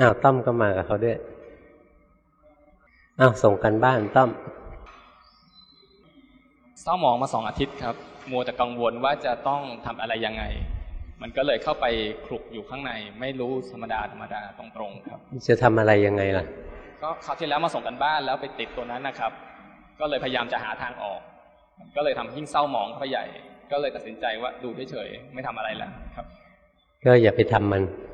อ้าวต้อมก็มากับเขาด้วยอ้าวส่งกันบ้านต้อมเศร้าหมองมาสองอาทิตย์ครับมัวแต่กังวลว่าจะต้องทำอะไรยังไง มันก็เลยเข้าไปคลุกอยู่ข้างใน ไม่รู้ธรรมดาธรรมดาตรงๆครับ จะทำอะไรยังไงล่ะ ก็คราวที่แล้วมาส่งกันบ้านแล้วไปติดตัวนั้นนะครับ ก็เลยพยายามจะหาทางออก ก็เลยทำยิ่งเศร้าหมองเข้าไปใหญ่ ก็เลยตัดสินใจว่าดูเฉยๆไม่ทำอะไรแล้วครับ ก็อย่าไปทำมันครับ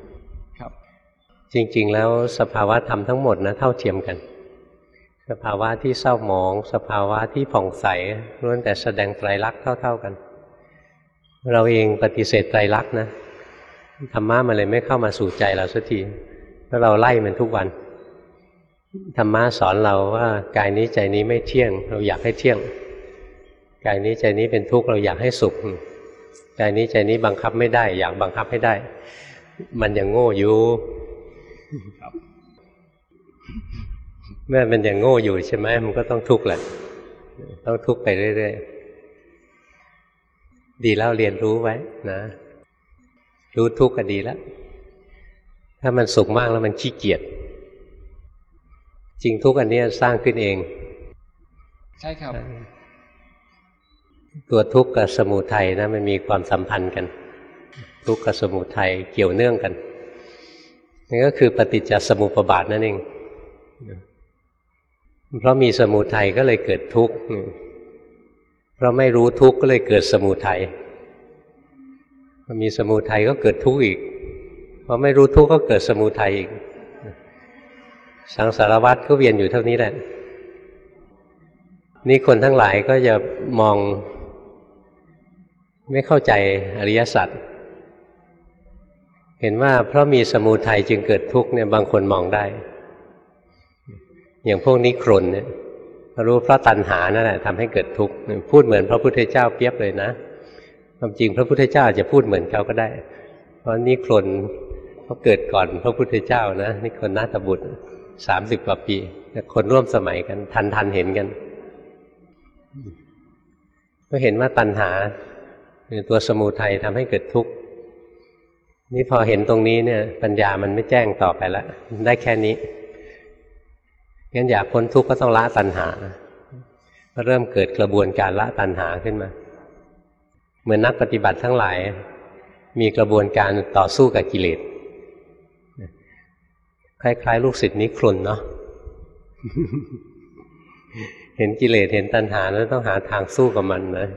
จริง ๆ แล้วสภาวะธรรมทั้งหมดนะเท่าเทียมกัน สภาวะที่เศร้าหมอง สภาวะที่ผ่องใสล้วนแต่แสดงไตรลักษณ์เท่า ๆกัน เราเองปฏิเสธไตรลักษณ์นะธรรมะมันเลยไม่เข้ามาสู่ใจเราสักทีเพราะเราไล่มันทุกวันธรรมะสอนเราว่ากายนี้ใจนี้ไม่เที่ยง เราอยากให้เที่ยงกายนี้ใจนี้เป็นทุกข์เราอยากให้สุขกายนี้ใจนี้บังคับไม่ได้ อยากบังคับให้ได้ มันยังโง่อยู่ เมื่อมันยังโง่อยู่ใช่ไหมมันก็ต้องทุกข์แหละต้องทุกข์ไปเรื่อยๆดีแล้วเรียนรู้ไว้นะ รู้ทุกข์ก็ดีแล้ว ถ้ามันสุขมากแล้วมันขี้เกียจจริงทุกข์อันนี้สร้างขึ้นเอง ใช่ครับ ตัวทุกข์กับสมุทัยนะมันมีความสัมพันธ์กัน ทุกข์กับสมุทัยเกี่ยวเนื่องกัน นี่ก็คือปฏิจจสมุปบาทนั่นเองเพราะมีสมุทัยก็เลยเกิดทุกข์เพราะไม่รู้ทุกข์ก็เลยเกิดสมุทัยพอมีสมุทัยก็เกิดทุกข์อีกเพราะไม่รู้ทุกข์ก็เกิดสมุทัยอีก สังสารวัตรก็เวียนอยู่เท่านี้แหละ นี่คนทั้งหลายก็จะมองไม่เข้าใจอริยสัจ เห็นว่าเพราะมีสมุทัยจึงเกิดทุกข์เนี่ยบางคนมองได้ อย่างพวกนิครนเนี่ยรู้เพราะตัณหานั่นแหละทำให้เกิดทุกข์พูดเหมือนพระพุทธเจ้าเปียบเลยนะความจริงพระพุทธเจ้าจะพูดเหมือนเขาก็ได้ เพราะนิครนเขาเกิดก่อนพระพุทธเจ้านะนิครนนาตบุตรสามสิบกว่าปีคนร่วมสมัยกัน ทันทันเห็นกัน ก็เห็นว่าตัณหา คือตัวสมูทัยทำให้เกิดทุกข์ นี่พอเห็นตรงนี้เนี่ย ปัญญามันไม่แจ้งต่อไปแล้วได้แค่นี้งั้นอยากพ้นทุกข์ก็ต้องละตัณหาก็เริ่มเกิดกระบวนการละตัณหาขึ้นมา เหมือนนักปฏิบัติทั้งหลาย มีกระบวนการต่อสู้กับกิเลสคล้ายๆ ลูกศิษย์นี้ครุนเนาะเห็นกิเลสเห็นตัณหาแล้วต้องหาทางสู้กับมันนะ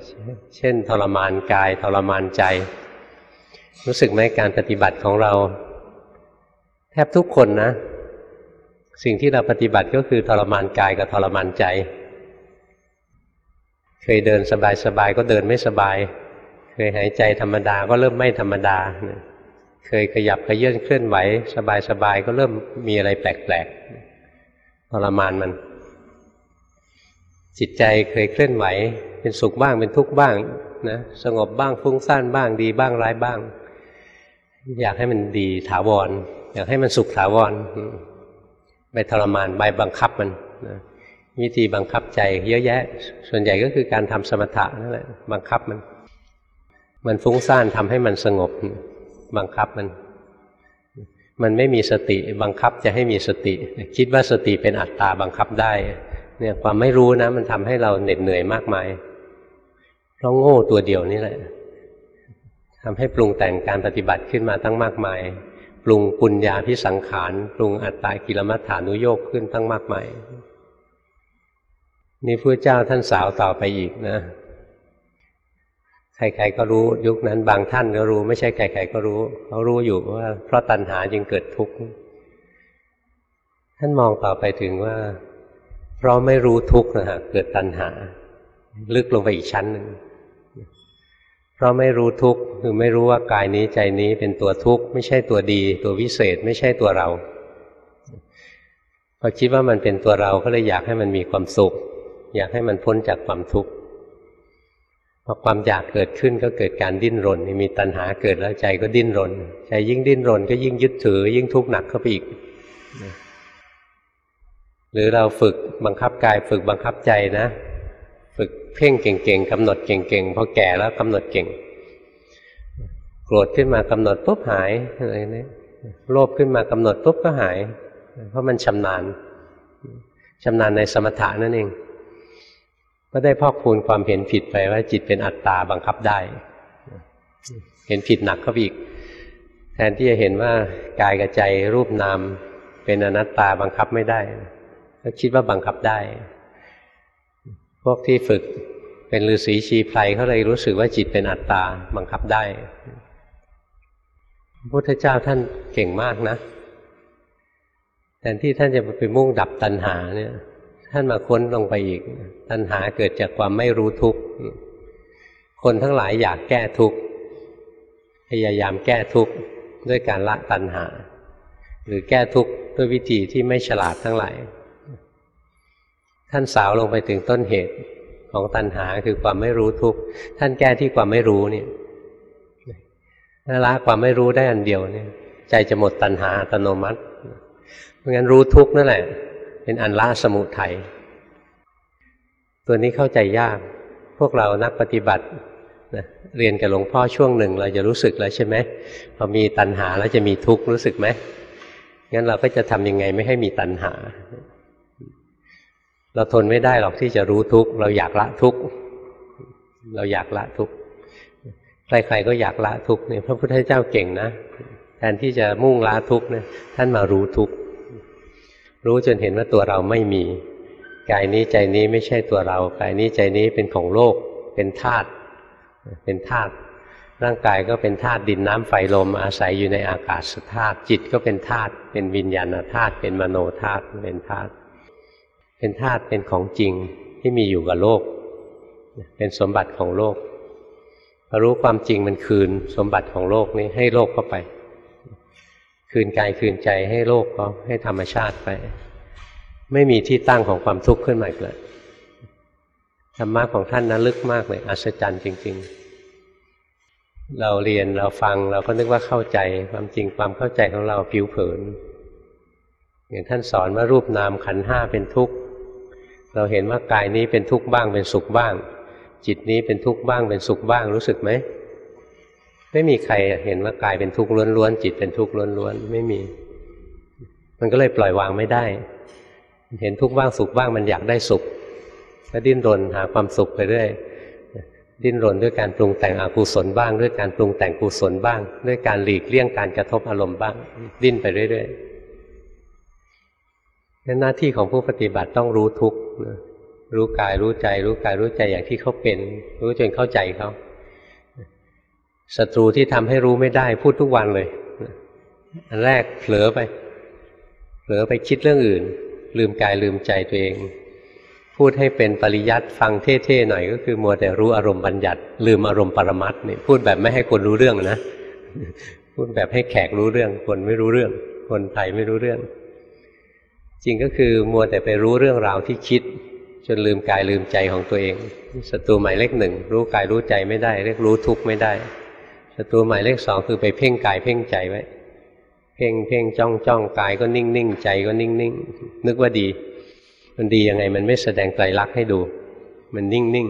เช่น ทรมานกายทรมานใจ รู้สึกไหมการปฏิบัติของเรา แทบทุกคนนะ สิ่งที่เราปฏิบัติก็คือทรมานกายกับทรมานใจ เคยเดินสบายๆก็เดินไม่สบาย เคยหายใจธรรมดาก็เริ่มไม่ธรรมดา เคยขยับขยื่นเคลื่อนไหว สบายๆก็เริ่มมีอะไรแปลกๆทรมานมัน จิตใจเคยเคลื่อนไหว เป็นสุขบ้างเป็นทุกข์บ้างนะสงบบ้างฟุ้งซ่านบ้างดีบ้างร้ายบ้าง อยากให้มันดีถาวร อยากให้มันสุขถาวรไปทรมานใบบังคับมันนะวิธีบังคับใจเยอะแยะ ส่วนใหญ่ก็คือการทำสมถะนั่นแหละบังคับมัน มันฟุ้งซ่านทำให้มันสงบ บังคับมัน มันไม่มีสติบังคับจะให้มีสติ คิดว่าสติเป็นอัตตาบังคับได้ เนี่ยความไม่รู้นะ มันทำให้เราเหน็ดเหนื่อยมากมายเพราะโง่ตัวเดียวนี่แหละ ทำให้ปรุงแต่งการปฏิบัติขึ้นมาตั้งมากมาย ปรุงปุญญาพิสังขาร ปรุงอัตตากิลมัฏฐานุโยกขึ้นตั้งมากมายนี่พระเจ้าท่านสาวต่อไปอีกนะ ใครๆก็รู้ยุคนั้นบางท่านก็รู้ ไม่ใช่ใครๆก็รู้เขารู้อยู่ว่า เพราะตัณหาจึงเกิดทุกข์ท่านมองต่อไปถึงว่า เพราะไม่รู้ทุกข์นะฮะเกิดตัณหา ลึกลงไปอีกชั้นหนึ่ง ราะไม่รู้ทุกข์คือไม่รู้ว่ากายนี้ใจนี้เป็นตัวทุกข์ ไม่ใช่ตัวดี ตัววิเศษ ไม่ใช่ตัวเราพอคิดว่ามันเป็นตัวเราก็เลยอยากให้มันมีความสุข อยากให้มันพ้นจากความทุกข์พอความอยากเกิดขึ้นก็เกิดการดิ้นรนมีตัณหาเกิดแล้วใจก็ดิ้นรน ใจยิ่งดิ้นรน ก็ยิ่งยึดถือ ยิ่งทุกข์หนักเข้าไปอีก หรือเราฝึกบังคับกายฝึกบังคับใจนะ เพ่งเก่งๆกำหนดเก่งๆพอแก่แล้วกำหนดเก่ง โกรธขึ้นมากำหนดปุ๊บหายอะไรนี่โลภขึ้นมากำหนดปุ๊บก็หาย เพราะมันชำนาญชำนาญในสมถะนั่นเอง ก็ได้พอกพูนความเห็นผิดไปว่าจิตเป็นอัตตาบังคับได้ เห็นผิดหนักเข้าไปอีก แทนที่จะเห็นว่ากายกับใจรูปนามเป็นอนัตตาบังคับไม่ได้ ก็คิดว่าบังคับได้ พวกที่ฝึกเป็นฤาษีชีไพรเขาเลยรู้สึกว่าจิตเป็นอัตตาบังคับได้พุทธเจ้าท่านเก่งมากนะแทนที่ท่านจะไปมุ่งดับตัณหาเนี่ย ท่านมาค้นลงไปอีก ตัณหาเกิดจากความไม่รู้ทุกข์คนทั้งหลายอยากแก้ทุกข์พยายามแก้ทุกข์ด้วยการละตัณหา หรือแก้ทุกข์ด้วยวิธีที่ไม่ฉลาดทั้งหลาย ท่านสาวลงไปถึงต้นเหตุของตัณหาคือความไม่รู้ทุกข์ท่านแก้ที่ความไม่รู้เนี่ยถ้าละความไม่รู้ได้อันเดียวเนี่ย ใจจะหมดตัณหาอัตโนมัติเพราะงั้นรู้ทุกข์นั่นแหละ เป็นอันละสมุทัยตัวนี้เข้าใจยาก พวกเรานักปฏิบัตินะเรียนกับหลวงพ่อช่วงหนึ่งเราจะรู้สึกแล้วใช่ไหมพอมีตัณหาแล้วจะมีทุกข์รู้สึกไหมงั้นเราก็จะทำยังไงไม่ให้มีตัณหา เราทนไม่ได้หรอกที่จะรู้ทุกข์เราอยากละทุกข์เราอยากละทุกข์ใครๆก็อยากละทุกข์เนี่ยพระพุทธเจ้าเก่งนะแทนที่จะมุ่งละทุกข์เนี่ยท่านมารู้ทุกข์รู้จนเห็นว่าตัวเราไม่มีกายนี้ใจนี้ไม่ใช่ตัวเรากายนี้ใจนี้เป็นของโลก เป็นธาตุเป็นธาตุร่างกายก็เป็นธาตุดินน้ำไฟลมอาศัยอยู่ในอากาศธาตุจิตก็เป็นธาตุเป็นวิญญาณธาตุเป็นมโนธาตุเป็นธาตุ เป็นธาตุเป็นของจริงที่มีอยู่กับโลก เป็นสมบัติของโลกรู้ความจริงมันคืนสมบัติของโลกนี้ให้โลกเข้าไป คืนกายคืนใจให้โลกเขาให้ธรรมชาติไป ไม่มีที่ตั้งของความทุกข์ขึ้นมาอีกเลยธรรมะของท่านนั้นลึกมากเลยอัศจรรย์จริง ๆ เราเรียนเราฟังเราก็นึกว่าเข้าใจความจริงความเข้าใจของเราผิวเผิน อย่างท่านสอนว่ารูปนามขันห้าเป็นทุกข์ เราเห็นว่ากายนี้เป็นทุกข์บ้างเป็นสุขบ้าง จิตนี้เป็นทุกข์บ้างเป็นสุขบ้างรู้สึกไหมไม่มีใครเห็นว่ากายเป็นทุกข์ล้วนๆจิตเป็นทุกข์ล้วนๆไม่มี มันก็เลยปล่อยวางไม่ได้ เห็นทุกข์บ้างสุขบ้างมันอยากได้สุขก็ดิ้นรนหาความสุขไปเรื่อยดิ้นรนด้วยการปรุงแต่งอกุศลบ้าง ด้วยการปรุงแต่งกุศลบ้าง ด้วยการหลีกเลี่ยงการกระทบอารมณ์บ้าง ดิ้นไปเรื่อยๆ นั่นหน้าที่ของผู้ปฏิบัติต้องรู้ทุกรู้กายรู้ใจ รู้กายรู้ใจอย่างที่เขาเป็น รู้จนเข้าใจเขาศัตรูที่ทำให้รู้ไม่ได้พูดทุกวันเลยอันแรกเผลอไป เผลอไปคิดเรื่องอื่น ลืมกายลืมใจตัวเอง พูดให้เป็นปริยัติฟังเท่ๆหน่อยก็คือมัวแต่รู้อารมณ์บัญญัติ ลืมอารมณ์ปรมัตนี่พูดแบบไม่ให้คนรู้เรื่องนะพูดแบบให้แขกรู้เรื่อง คนไม่รู้เรื่อง คนไทยไม่รู้เรื่อง จริงก็คือมัวแต่ไปรู้เรื่องราวที่คิด จนลืมกายลืมใจของตัวเองศัตรูหมายเลขหนึ่งรู้กายรู้ใจไม่ได้ เรียกรู้ทุกข์ไม่ได้ศัตรูหมายเลขสองคือไปเพ่งกายเพ่งใจไว้ เพ่งเพ่งจ้องจ้องกายก็นิ่งนิ่งใจก็นิ่งนิ่งนึกว่าดี มันดียังไงมันไม่แสดงไตรลักษณ์ให้ดู มันนิ่งนิ่ง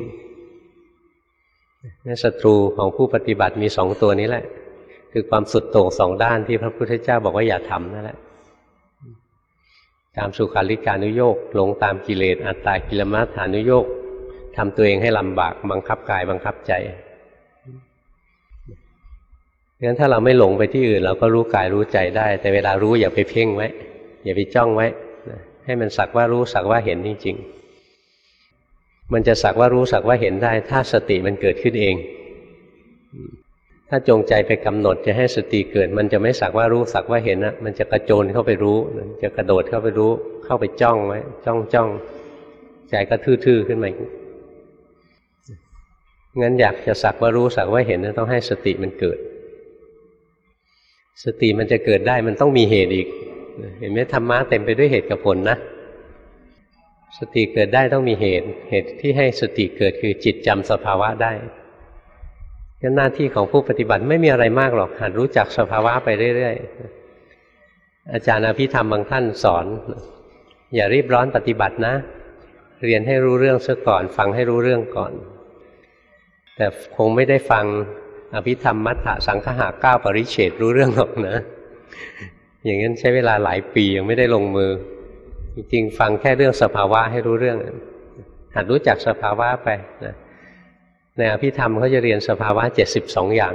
นี่ศัตรูของผู้ปฏิบัติมีสองตัวนี้แหละ คือความสุดโต่งสองด้านที่พระพุทธเจ้าบอกว่าอย่าทำนั่นแหละ ตามสุขาริการนุโยกหลงตามกิเลสอัตตากิลมัฏฐานุโยกทำตัวเองให้ลำบากบังคับกายบังคับใจงั้นถ้าเราไม่หลงไปที่อื่น เราก็รู้กายรู้ใจได้ แต่เวลารู้อย่าไปเพ่งไว้ อย่าไปจ้องไว้ให้มันสักว่ารู้สักว่าเห็นจริง ๆ มันจะสักว่ารู้สักว่าเห็นได้ ถ้าสติมันเกิดขึ้นเอง ถ้าจงใจไปกำหนดจะให้สติเกิด มันจะไม่สักว่ารู้สักว่าเห็นนะมันจะกระโจนเข้าไปรู้ จะกระโดดเข้าไปรู้ เข้าไปจ้องไว้จ้องจ้องใจก็ทื่อๆขึ้นมางั้นอยากจะสักว่ารู้สักว่าเห็นต้องให้สติมันเกิด สติมันจะเกิดได้มันต้องมีเหตุอีก เห็นไหมธรรมะเต็มไปด้วยเหตุกับผลนะ สติเกิดได้ต้องมีเหตุ เหตุที่ให้สติเกิดคือจิตจำสภาวะได้ งั้นหน้าที่ของผู้ปฏิบัติไม่มีอะไรมากหรอกหัดรู้จักสภาวะไปเรื่อยๆ อาจารย์อภิธรรมบางท่านสอน อย่ารีบร้อนปฏิบัตินะ เรียนให้รู้เรื่องซะก่อน ฟังให้รู้เรื่องก่อน แต่คงไม่ได้ฟังอภิธรรมมัทธะสังฆะเก้าปริเฉดรู้เรื่องหรอกนะ อย่างนั้นใช้เวลาหลายปียังไม่ได้ลงมือ จริงๆฟังแค่เรื่องสภาวะให้รู้เรื่องหัดรู้จักสภาวะไปนะ ในอภิธรรมเขาจะเรียนสภาวะเจ็ดสิบสองอย่าง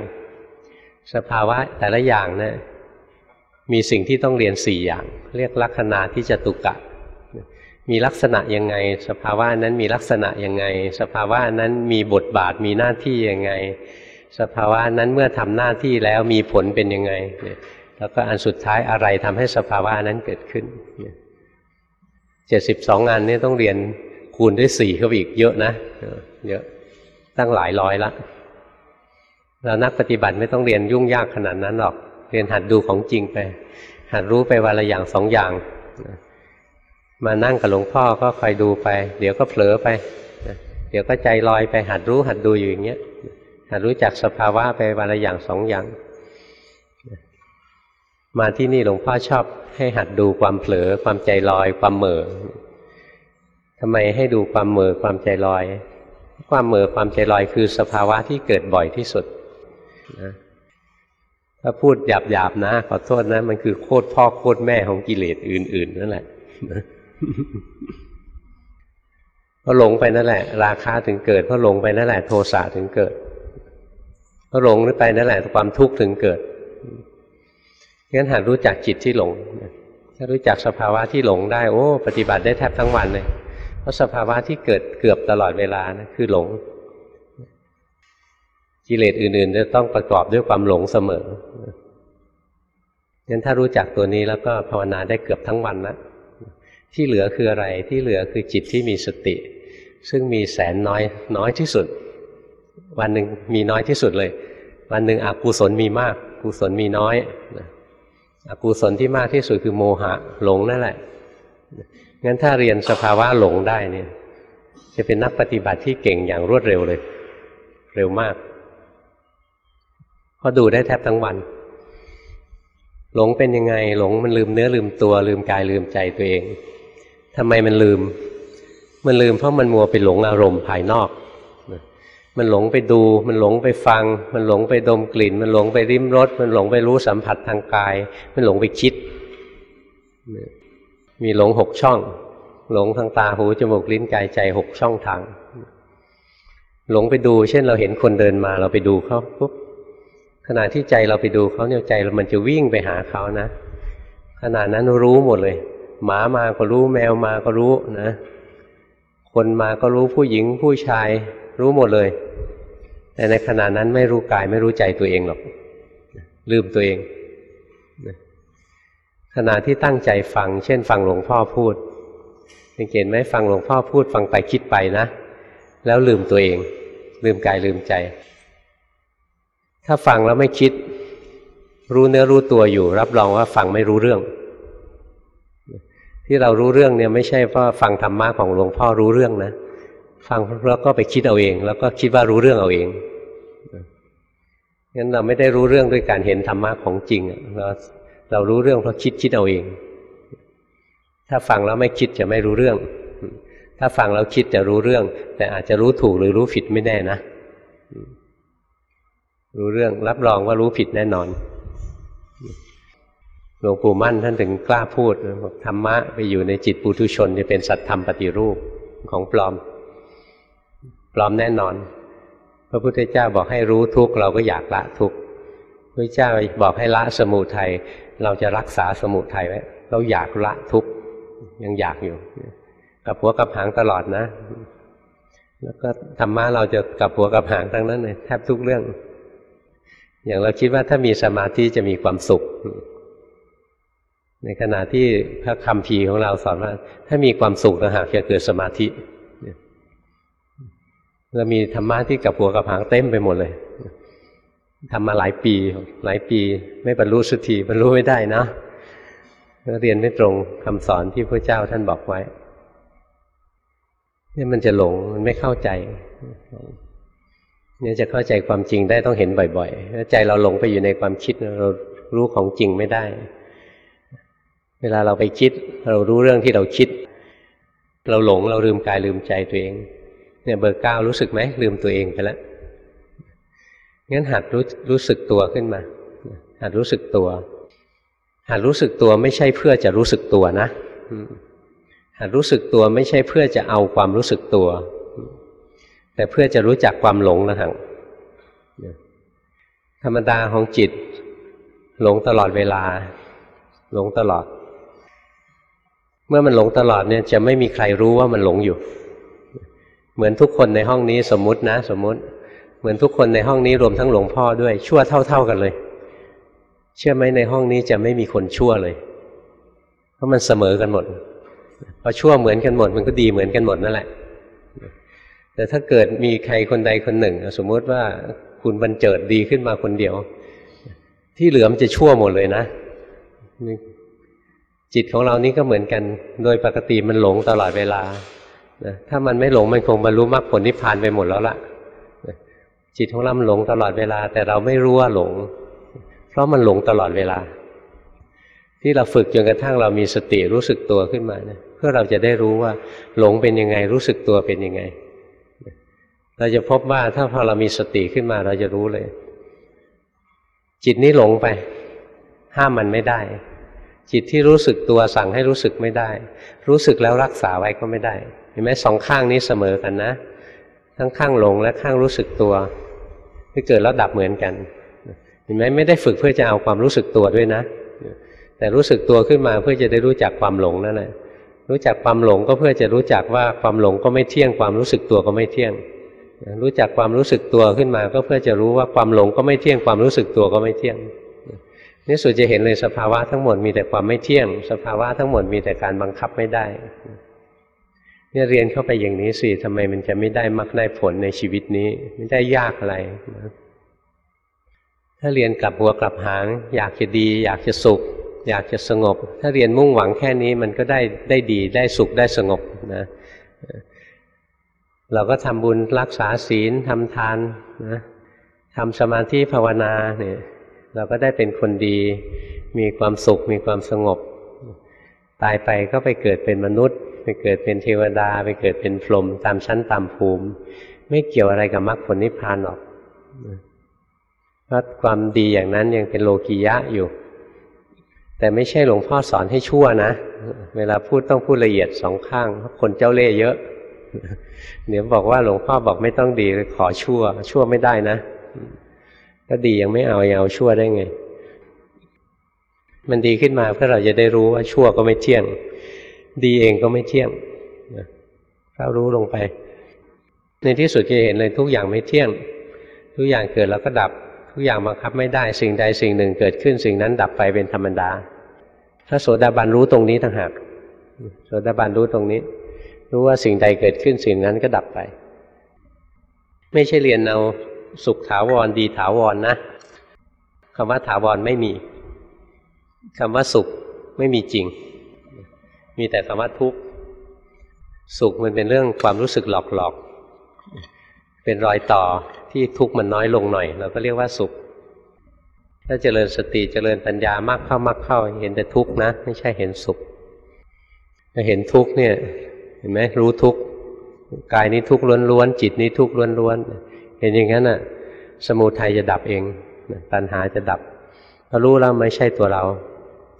สภาวะแต่ละอย่างนะมีสิ่งที่ต้องเรียนสี่อย่าง เรียกลักษณะที่จะตุกะ มีลักษณะยังไง สภาวะนั้นมีลักษณะยังไง สภาวะนั้นมีบทบาทมีหน้าที่ยังไง สภาวะนั้นเมื่อทำหน้าที่แล้วมีผลเป็นยังไง แล้วก็อันสุดท้ายอะไรทำให้สภาวะนั้นเกิดขึ้นเจ็ดสิบสองงานนี้ต้องเรียนคูณด้วยสี่เข้าไปอีกเยอะนะเยอะ ตั้งหลายร้อยละเรานักปฏิบัติไม่ต้องเรียนยุ่งยากขนาดนั้นหรอก เรียนหัดดูของจริงไป หัดรู้ไปวันละอย่างสองอย่าง มานั่งกับหลวงพ่อก็คอยดูไป เดี๋ยวก็เผลอไป เดี๋ยวก็ใจลอยไปหัดรู้หัดดูอยู่อย่างเงี้ย หัดรู้จักสภาวะไปวันละอย่างสองอย่าง มาที่นี่หลวงพ่อชอบให้หัดดูความเผลอ ความใจลอย ความเหม่อทำไมให้ดูความเหม่อความใจลอย ความเหม่อความใจลอยคือสภาวะที่เกิดบ่อยที่สุดนะถ้าพูดหยาบๆนะ ขอโทษนะ มันคือโคตรพ่อโคตรแม่ของกิเลสอื่น ๆ นั่นแหละเพราะหลงไปนั่นแหละ ราคาถึงเกิดเพราะหลงไปนั่นแหละ โทสะถึงเกิดเพราะหลงไปนั่นแหละความทุกข์ถึงเกิดงั้นหากรู้จักจิตที่หลงถ้ารู้จักสภาวะที่หลงได้โอ้ ปฏิบัติได้แทบทั้งวันเลย เพราะสภาวะที่เกิดเกือบตลอดเวลานะคือหลง กิเลสอื่น ๆ จะต้องประกอบด้วยความหลงเสมองั้นถ้ารู้จักตัวนี้แล้วก็ภาวนาได้เกือบทั้งวันนะที่เหลือคืออะไรที่เหลือคือจิตที่มีสติ ซึ่งมีแสนน้อยน้อยที่สุด วันหนึ่งมีน้อยที่สุดเลย วันหนึ่งอกุศลมีมาก กุศลมีน้อยอกุศลที่มากที่สุดคือโมหะหลงนั่นแหละ งั้นถ้าเรียนสภาวะหลงได้เนี่ย จะเป็นนักปฏิบัติที่เก่งอย่างรวดเร็วเลย เร็วมากเพราะดูได้แทบทั้งวัน หลงเป็นยังไง หลงมันลืมเนื้อลืมตัว ลืมกายลืมใจตัวเองทำไมมันลืม มันลืมเพราะมันมัวไปหลงอารมณ์ภายนอก มันหลงไปดู มันหลงไปฟัง มันหลงไปดมกลิ่น มันหลงไปริมรส มันหลงไปรู้สัมผัสทางกาย มันหลงไปคิด มีหลงหกช่อง หลงทางตาหูจมูกลิ้นกายใจหกช่องทาง หลงไปดู เช่นเราเห็นคนเดินมาเราไปดูเขาปุ๊บขณะที่ใจเราไปดูเขาเนี่ยใจมันจะวิ่งไปหาเขานะขณะนั้นรู้หมดเลย หมามาก็รู้แมวมาก็รู้นะ คนมาก็รู้ผู้หญิงผู้ชาย รู้หมดเลย แต่ในขณะนั้นไม่รู้กายไม่รู้ใจตัวเองหรอกลืมตัวเอง ขณะที่ตั้งใจฟัง เช่น ฟังหลวงพ่อพูดสังเกตไหมฟังหลวงพ่อพูดฟังไปคิดไปนะ แล้วลืมตัวเอง ลืมกายลืมใจ ถ้าฟังแล้วไม่คิด รู้เนื้อรู้ตัวอยู่ รับรองว่าฟังไม่รู้เรื่อง ที่เรารู้เรื่องเนี่ยไม่ใช่เพราะฟังธรรมะของหลวงพ่อรู้เรื่องนะฟังแล้วก็ไปคิดเอาเอง แล้วก็คิดว่ารู้เรื่องเอาเองงั้นเราไม่ได้รู้เรื่องด้วยการเห็นธรรมะของจริงเรา เรารู้เรื่องเพราะคิดคิดเอาเอง ถ้าฟังแล้วไม่คิดจะไม่รู้เรื่อง ถ้าฟังแล้วคิดจะรู้เรื่อง แต่อาจจะรู้ถูกหรือรู้ผิดไม่แน่นะ รู้เรื่องรับรองว่ารู้ผิดแน่นอนหลวงปู่มั่นท่านถึงกล้าพูดบอกธรรมะไปอยู่ในจิตปุถุชนจะเป็นสัตธรรมปฏิรูปของปลอม ปลอมแน่นอน พระพุทธเจ้าบอกให้รู้ทุกเราก็อยากละทุกข์พระเจ้าบอกให้ละสมุทัย เราจะรักษาสมุทัยไว้ เราอยากละทุกยังอยากอยู่ กับหัวกับหางตลอดนะ แล้วก็ธรรมะเราจะกับหัวกับหางทั้งนั้นเลยแทบทุกเรื่อง อย่างเราคิดว่าถ้ามีสมาธิจะมีความสุข ในขณะที่พระคำพีของเราสอนว่า ถ้ามีความสุขต่างหากจะเกิดสมาธิเรามีธรรมะที่กับหัวกับหางเต็มไปหมดเลย ทำมาหลายปี หลายปี ไม่บรรลุสักทีบรรลุไม่ได้นะเรียนไม่ตรงคำสอนที่พระเจ้าท่านบอกไว้เนี่ยมันจะหลงมันไม่เข้าใจเนี่ยจะเข้าใจความจริงได้ต้องเห็นบ่อยๆถ้าใจเราหลงไปอยู่ในความคิดเรารู้ของจริงไม่ได้ เวลาเราไปคิด เรารู้เรื่องที่เราคิด เราหลงเราลืมกายลืมใจตัวเอง เนี่ยเบอร์เก้ารู้สึกไหมลืมตัวเองไปแล้ว งั้นหัดรู้รู้สึกตัวขึ้นมา หัดรู้สึกตัว หัดรู้สึกตัวไม่ใช่เพื่อจะรู้สึกตัวนะหัดรู้สึกตัวไม่ใช่เพื่อจะเอาความรู้สึกตัว แต่เพื่อจะรู้จักความหลงนะฮังธรรมดาของจิต หลงตลอดเวลา หลงตลอด เมื่อมันหลงตลอดเนี่ยจะไม่มีใครรู้ว่ามันหลงอยู่ เหมือนทุกคนในห้องนี้สมมตินะ สมมติ เหมือนทุกคนในห้องนี้รวมทั้งหลวงพ่อด้วยชั่วเท่า ๆกันเลย เชื่อไหมในห้องนี้จะไม่มีคนชั่วเลย เพราะมันเสมอกันหมดพอชั่วเหมือนกันหมด มันก็ดีเหมือนกันหมดนั่นแหละ แต่ถ้าเกิดมีใครคนใดคนหนึ่ง สมมติว่าคุณบรรเจิดดีขึ้นมาคนเดียว ที่เหลือมันจะชั่วหมดเลยนะจิตของเรานี่ก็เหมือนกัน โดยปกติมันหลงตลอดเวลาถ้ามันไม่หลงมันคงบรรลุมรรคผลนิพพานไปหมดแล้วล่ะ จิตของเราหลงตลอดเวลา แต่เราไม่รู้ว่าหลง เพราะมันหลงตลอดเวลา ที่เราฝึกจนกระทั่งเรามีสติรู้สึกตัวขึ้นมาเนี่ยเพื่อเราจะได้รู้ว่าหลงเป็นยังไง รู้สึกตัวเป็นยังไง เราจะพบว่าถ้าพอเรามีสติขึ้นมาเราจะรู้เลย จิตนี้หลงไป ห้ามมันไม่ได้ จิตที่รู้สึกตัวสั่งให้รู้สึกไม่ได้ รู้สึกแล้วรักษาไว้ก็ไม่ได้เห็นไหมสองข้างนี้เสมอกันนะ ทั้งข้างหลงและข้างรู้สึกตัวที่เกิดแล้วดับเหมือนกัน เห็นไหมไม่ได้ฝึกเพื่อจะเอาความรู้สึกตัวด้วยนะ แต่รู้สึกตัวขึ้นมาเพื่อจะได้รู้จักความหลงนั่นแหละรู้จักความหลงก็เพื่อจะรู้จักว่าความหลงก็ไม่เที่ยง ความรู้สึกตัวก็ไม่เที่ยง รู้จักความรู้สึกตัวขึ้นมาก็เพื่อจะรู้ว่าความหลงก็ไม่เที่ยง ความรู้สึกตัวก็ไม่เที่ยงนี่สุดจะเห็นเลยสภาวะทั้งหมดมีแต่ความไม่เที่ยง สภาวะทั้งหมดมีแต่การบังคับไม่ได้ เนี่ยเรียนเข้าไปอย่างนี้สิทำไมมันจะไม่ได้มรรคได้ผลในชีวิตนี้ ไม่ได้ยากอะไรถ้าเรียนกลับหัวกลับหาง อยากจะดี อยากจะสุข อยากจะสงบ ถ้าเรียนมุ่งหวังแค่นี้มันก็ได้ได้ดีได้สุขได้สงบนะเราก็ทำบุญรักษาศีลทำทานนะทำสมาธิภาวนาเนี่ย เราก็ได้เป็นคนดี มีความสุข มีความสงบ ตายไปก็ไปเกิดเป็นมนุษย์ ไปเกิดเป็นเทวดา ไปเกิดเป็นพรหมตามชั้นตามภูมิ ไม่เกี่ยวอะไรกับมรรคผลนิพพานหรอกเพราะความดีอย่างนั้นยังเป็นโลกียะอยู่ แต่ไม่ใช่หลวงพ่อสอนให้ชั่วนะ เวลาพูดต้องพูดละเอียดสองข้างเพราะคนเจ้าเล่ห์เยอะ เดี๋ยวบอกว่าหลวงพ่อบอกไม่ต้องดีขอชั่ว ชั่วไม่ได้นะถ้าดียังไม่เอายังเอาชั่วได้ไง มันดีขึ้นมาเพื่อเราจะได้รู้ว่าชั่วก็ไม่เที่ยง ดีเองก็ไม่เที่ยงถ้ารู้ลงไป ในที่สุดจะเห็นเลยทุกอย่างไม่เที่ยง ทุกอย่างเกิดแล้วก็ดับ ทุกอย่างบังคับไม่ได้สิ่งใดสิ่งหนึ่งเกิดขึ้นสิ่งนั้นดับไปเป็นธรรมดาพระโสดาบันรู้ตรงนี้ต่างหากโสดาบันรู้ตรงนี้ รู้ว่าสิ่งใดเกิดขึ้นสิ่งนั้นก็ดับไป ไม่ใช่เรียนเอาสุขถาวรดีถาวรนนะคำว่าถาวรไม่มีคำว่าสุขไม่มีจริง มีแต่คำว่าทุกข์สุขมันเป็นเรื่องความรู้สึกหลอกๆ เป็นรอยต่อที่ทุกข์มันน้อยลงหน่อย เราก็เรียกว่าสุข ถ้าเจริญสติเจริญปัญญามากเข้ามากเข้า เห็นแต่ทุกข์นะ ไม่ใช่เห็นสุขถ้าเห็นทุกข์เนี่ย เห็นไหมรู้ทุกข์กายนี้ทุกข์ล้วนๆจิตนี้ทุกข์ล้วนๆเห็นอย่างนั้นอะ สมุทัยจะดับเองตัณหาจะดับพอรู้แล้วไม่ใช่ตัวเรา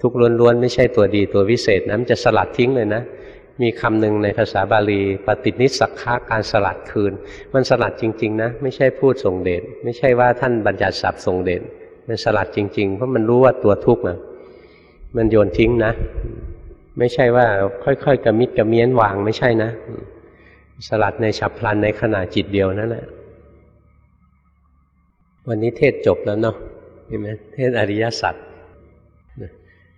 ทุกข์ล้วนๆไม่ใช่ตัวดีตัววิเศษนะมันจะสลัดทิ้งเลยนะ มีคำหนึ่งในภาษาบาลีปฏินิสักขาการสลัดคืน มันสลัดจริง ๆ นะ ไม่ใช่พูดส่งเดชไม่ใช่ว่าท่านบัญญัติศัพท์ส่งเดชมันสลัดจริง ๆ เพราะมันรู้ว่าตัวทุกข์นะมันโยนทิ้งนะ ไม่ใช่ว่าค่อยๆกระมิดกระเมียนวางไม่ใช่นะ สลัดในฉับพลันในขณะจิตเดียวนั่นแหละวันนี้เทศจบแล้วเนาะเห็นไหมเทศอริยสัจ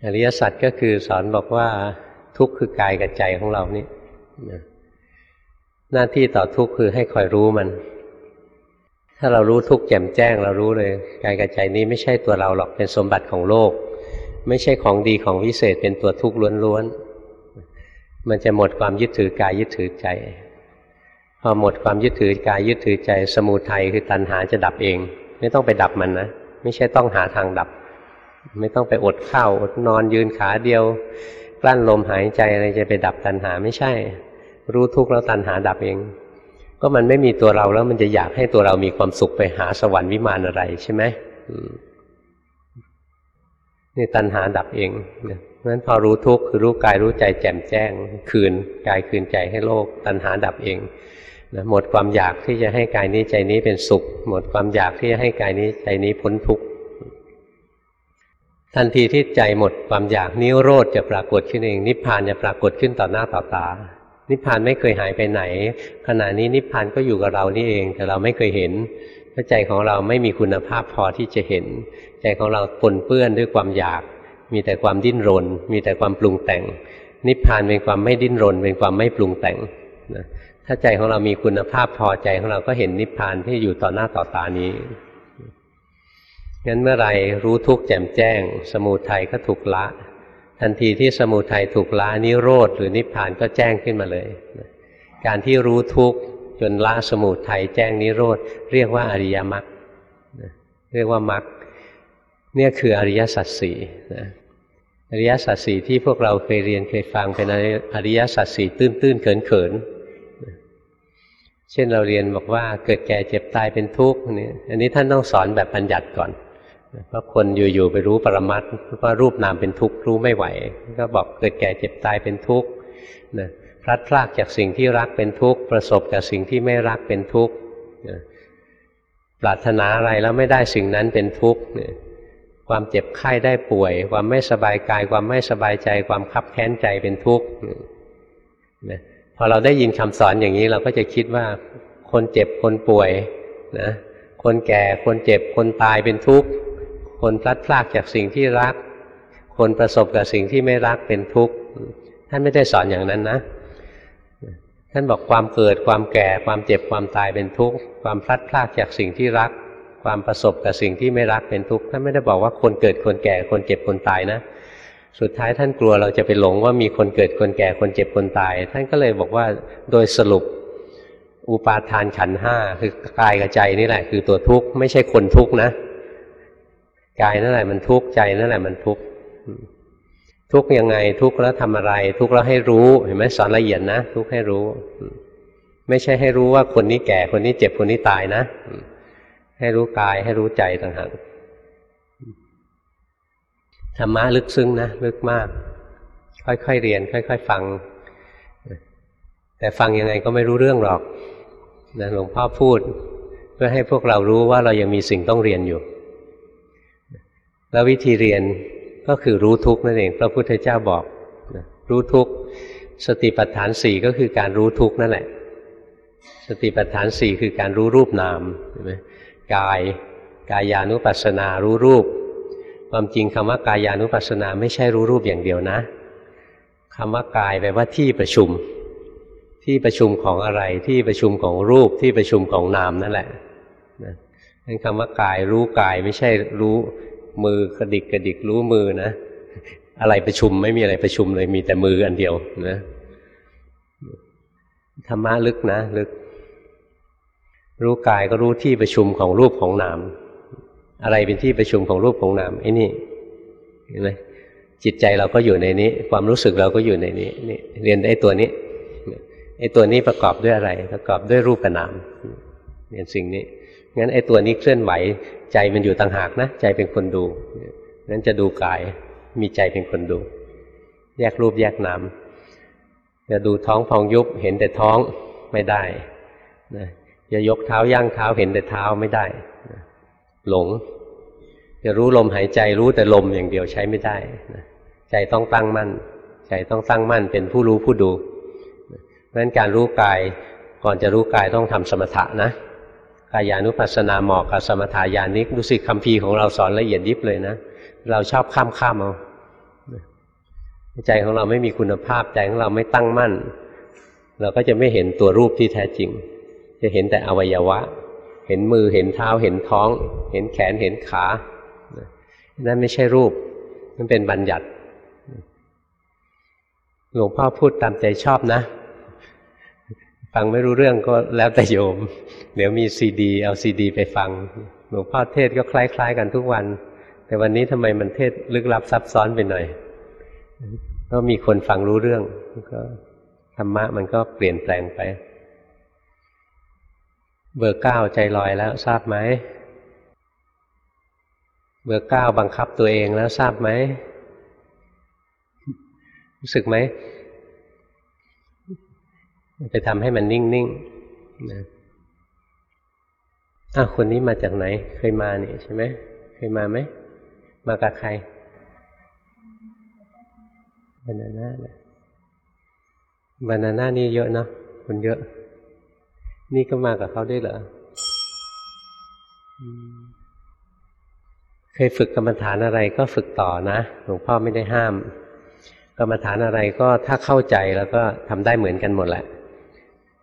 อริยสัจก็คือสอนบอกว่าทุกข์คือกายกับใจของเรานี่หน้าที่ต่อทุกข์คือให้คอยรู้มัน ถ้าเรารู้ทุกข์แจ่มแจ้ง เรารู้เลยกายกับใจนี้ไม่ใช่ตัวเราหรอกเป็นสมบัติของโลก ไม่ใช่ของดีของวิเศษเป็นตัวทุกข์ล้วนๆมันจะหมดความยึดถือกายยึดถือใจ พอหมดความยึดถือกายยึดถือใจ สมูทัยคือตัณหาจะดับเอง ไม่ต้องไปดับมันนะไม่ใช่ต้องหาทางดับ ไม่ต้องไปอดข้าวอดนอนยืนขาเดียว กลั้นลมหายใจอะไรจะไปดับตัณหาไม่ใช่ รู้ทุกข์แล้วตัณหาดับเอง ก็มันไม่มีตัวเราแล้วมันจะอยากให้ตัวเรามีความสุขไปหาสวรรค์วิมานอะไรใช่ไหมนี่ตัณหาดับเองเพราะฉะนั้นพอรู้ทุกข์คือรู้กายรู้ใจแจ่มแจ้ง คืนกายคืนใจให้โลก ตัณหาดับเองนะหมดความอยากที่จะให้กายนี้ใจนี้เป็นสุข หมดความอยากที่จะให้กายนี้ใจนี้พ้นทุกข์ ทันทีที่ใจหมดความอยากนิโรธจะปรากฏขึ้นเองนิพพานจะปรากฏขึ้นต่อหน้าต่อตา นิพพานไม่เคยหายไปไหน ขณะนี้นิพพานก็อยู่กับเรานี่เอง แต่เราไม่เคยเห็นเพราะใจของเราไม่มีคุณภาพพอที่จะเห็น ใจของเราปนเปื้อนด้วยความอยาก มีแต่ความดิ้นรน มีแต่ความปรุงแต่ง นิพพานเป็นความไม่ดิ้นรน เป็นความไม่ปรุงแต่งนะถ้าใจของเรามีคุณภาพพอใจของเราก็เห็นนิพพานที่อยู่ต่อหน้าต่อตานี้ งั้นเมื่อไรรู้ทุกข์แจ่มแจ้ง สมุทัยก็ถูกละ ทันทีที่สมุทัยถูกละนิโรธหรือนิพพานก็แจ้งขึ้นมาเลย การที่รู้ทุกข์จนละสมุทัยแจ้งนิโรธเรียกว่าอริยมรรคเรียกว่ามรรคเนี่ยคืออริยสัจสี่อริยสัจสี่ที่พวกเราเคยเรียนเคยฟังเป็นอริยสัจสี่ตื้นๆเขินๆเช่นเราเรียนบอกว่าเกิดแก่เจ็บตายเป็นทุกข์นี่อันนี้ท่านต้องสอนแบบบัญญัติก่อน เพราะคนอยู่ๆไปรู้ปรมัตว่ารูปนามเป็นทุกข์รู้ไม่ไหว ก็บอกเกิดแก่เจ็บตายเป็นทุกข์นะพลัดพรากจากสิ่งที่รักเป็นทุกข์ประสบกับสิ่งที่ไม่รักเป็นทุกข์ปรารถนาอะไรแล้วไม่ได้สิ่งนั้นเป็นทุกข์ความเจ็บไข้ได้ป่วย ความไม่สบายกาย ความไม่สบายใจ ความคับแค้นใจเป็นทุกข์พอเราได้ยินคำสอนอย่างนี้เราก็จะคิดว่า คนเจ็บคนป่วยนะคนแก่คนเจ็บคนตายเป็นทุกข์ คนพลัดพรากจากสิ่งที่รัก คนประสบกับสิ่งที่ไม่รักเป็นทุกข์ท่านไม่ได้สอนอย่างนั้นนะ ท่านบอกความเกิดความแก่ความเจ็บความตายเป็นทุกข์ความพลัดพรากจากสิ่งที่รัก ความประสบกับสิ่งที่ไม่รักเป็นทุกข์ท่านไม่ได้บอกว่าคนเกิดคนแก่คนเจ็บคนตายนะสุดท้ายท่านกลัวเราจะไปหลงว่ามีคนเกิดคนแก่คนเจ็บคนตาย ท่านก็เลยบอกว่าโดยสรุปอุปาทานขันห้าคือกายกับใจนี่แหละ คือตัวทุกข์ไม่ใช่คนทุกข์นะ กายนั่นแหละมันทุกข์ใจนั่นแหละมันทุกข์ทุกข์ยังไงทุกข์แล้วทำอะไร ทุกข์แล้วให้รู้เห็นไหมสอนละเอียดนะทุกข์ให้รู้ ไม่ใช่ให้รู้ว่าคนนี้แก่คนนี้เจ็บคนนี้ตายนะ ให้รู้กายให้รู้ใจต่างหากธรรมะลึกซึ้งนะลึกมาก ค่อยๆเรียน ค่อย ๆ ฟัง แต่ฟังยังไงก็ไม่รู้เรื่องหรอกนะหลวงพ่อพูด เพื่อให้พวกเรารู้ว่าเรายังมีสิ่งต้องเรียนอยู่ แล้ววิธีเรียนก็คือรู้ทุกนั่นเอง พระพุทธเจ้าบอกรู้ทุกสติปัฏฐานสี่ก็คือการรู้ทุกนั่นแหละ สติปัฏฐานสี่คือการรู้รูปนามใช่ไหมกายกายานุปัสสนารู้รูป ความจริงคำว่ากายานุปัสสนาไม่ใช่รู้รูปอย่างเดียวนะคำว่ากายแปลว่าที่ประชุม ที่ประชุมของอะไรที่ประชุมของรูปที่ประชุมของนามนั่นแหละนั่นคำว่ากายรู้กายไม่ใช่รู้ มือกระดิกกระดิกรู้มือนะ อะไรประชุมไม่มีอะไรประชุมเลยมีแต่มืออันเดียวนะธรรมะลึกนะ ลึก รู้กายก็รู้ที่ประชุมของรูปของนาม อะไรเป็นที่ประชุมของรูปของนามไอ้นี่เห็นไหมจิตใจเราก็อยู่ในนี้ ความรู้สึกเราก็อยู่ในนี้นี่เรียนไอ้ตัวนี้ไอ้ตัวนี้ประกอบด้วยอะไร ประกอบด้วยรูปกับนามเรียนสิ่งนี้ งั้นไอ้ตัวนี้เคลื่อนไหวใจมันอยู่ต่างหากนะ ใจเป็นคนดูนั้นจะดูกายมีใจเป็นคนดู แยกรูปแยกนามจะดูท้องพองยุบเห็นแต่ท้องไม่ได้นะจะยกเท้าย่างเท้าเห็นแต่เท้าไม่ได้นะหลง จะรู้ลมหายใจรู้แต่ลมอย่างเดียวใช้ไม่ได้นะใจต้องตั้งมั่น ใจต้องตั้งมั่นเป็นผู้รู้ผู้ดูเพราะฉะนั้นการรู้กายก่อนจะรู้กายต้องทำสมถะนะ กายานุปัสสนาเหมาะกับสมถายานิกดูสิคำพีของเราสอนละเอียดยิบเลยนะ เราชอบข้ามข้ามเอาใจของเราไม่มีคุณภาพใจของเราไม่ตั้งมั่น เราก็จะไม่เห็นตัวรูปที่แท้จริง จะเห็นแต่อวัยวะ เห็นมือเห็นเท้าเห็นท้อง เห็นแขนเห็นขานั่นไม่ใช่รูปนั่นเป็นบัญญัติหลวงพ่อพูดตามใจชอบนะ ฟังไม่รู้เรื่องก็แล้วแต่โยม เดี๋ยวมีซีดี เอาซีดี ไปฟัง หลวงพ่อเทศก็คล้าย ๆ กันทุกวัน แต่วันนี้ทำไมมันเทศลึกลับซับซ้อนไปหน่อย ก็มีคนฟังรู้เรื่องก็ธรรมะมันก็เปลี่ยนแปลงไป เบอร์เก้าใจลอยแล้วทราบไหม เบอร์เก้าบังคับตัวเองแล้วทราบไหม รู้สึกไหม ไปทำให้มันนิ่งๆนะอ้าวคนนี้มาจากไหน เคยมานี่ใช่ไหมเคยมาไหม มากับใครบานาน่าบานาน่านี่เยอะเนาะคนเยอะ นี่ก็มากับเขาด้วยเหรอเคยฝึกกรรมฐานอะไรก็ฝึกต่อนะหลวงพ่อไม่ได้ห้าม กรรมฐานอะไรก็ถ้าเข้าใจแล้วก็ทำได้เหมือนกันหมดแหละ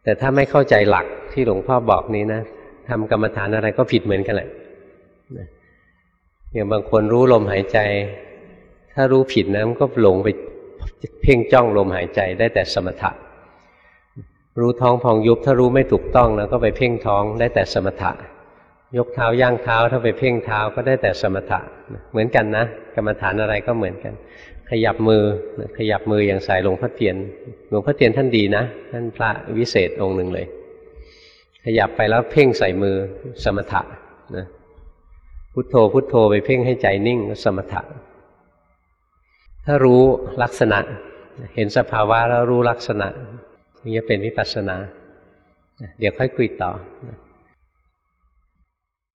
แต่ถ้าไม่เข้าใจหลักที่หลวงพ่อบอกนี้นะทำกรรมฐานอะไรก็ผิดเหมือนกันแหละอย่างบางคนรู้ลมหายใจ ถ้ารู้ผิดนะมันก็หลงไปเพ่งจ้องลมหายใจได้แต่สมถะรู้ท้องพองยุบถ้ารู้ไม่ถูกต้องแล้วก็ไปเพ่งท้องได้แต่สมถะ ยกเท้าย่างเท้าถ้าไปเพ่งเท้าก็ได้แต่สมถะเหมือนกันนะ กรรมฐานอะไรก็เหมือนกัน ขยับมือขยับมืออย่างสายหลวงพ่อเทียน หลวงพ่อเทียนท่านดีนะ ท่านพระวิเศษองค์หนึ่งเลย ขยับไปแล้วเพ่งใส่มือสมถะนะพุทโธพุทโธไปเพ่งให้ใจนิ่งสมถะ ถ้ารู้ลักษณะ เห็นสภาวะแล้วรู้ลักษณะนี่จะเป็นวิปัสสนา เดี๋ยวค่อยคุยต่อ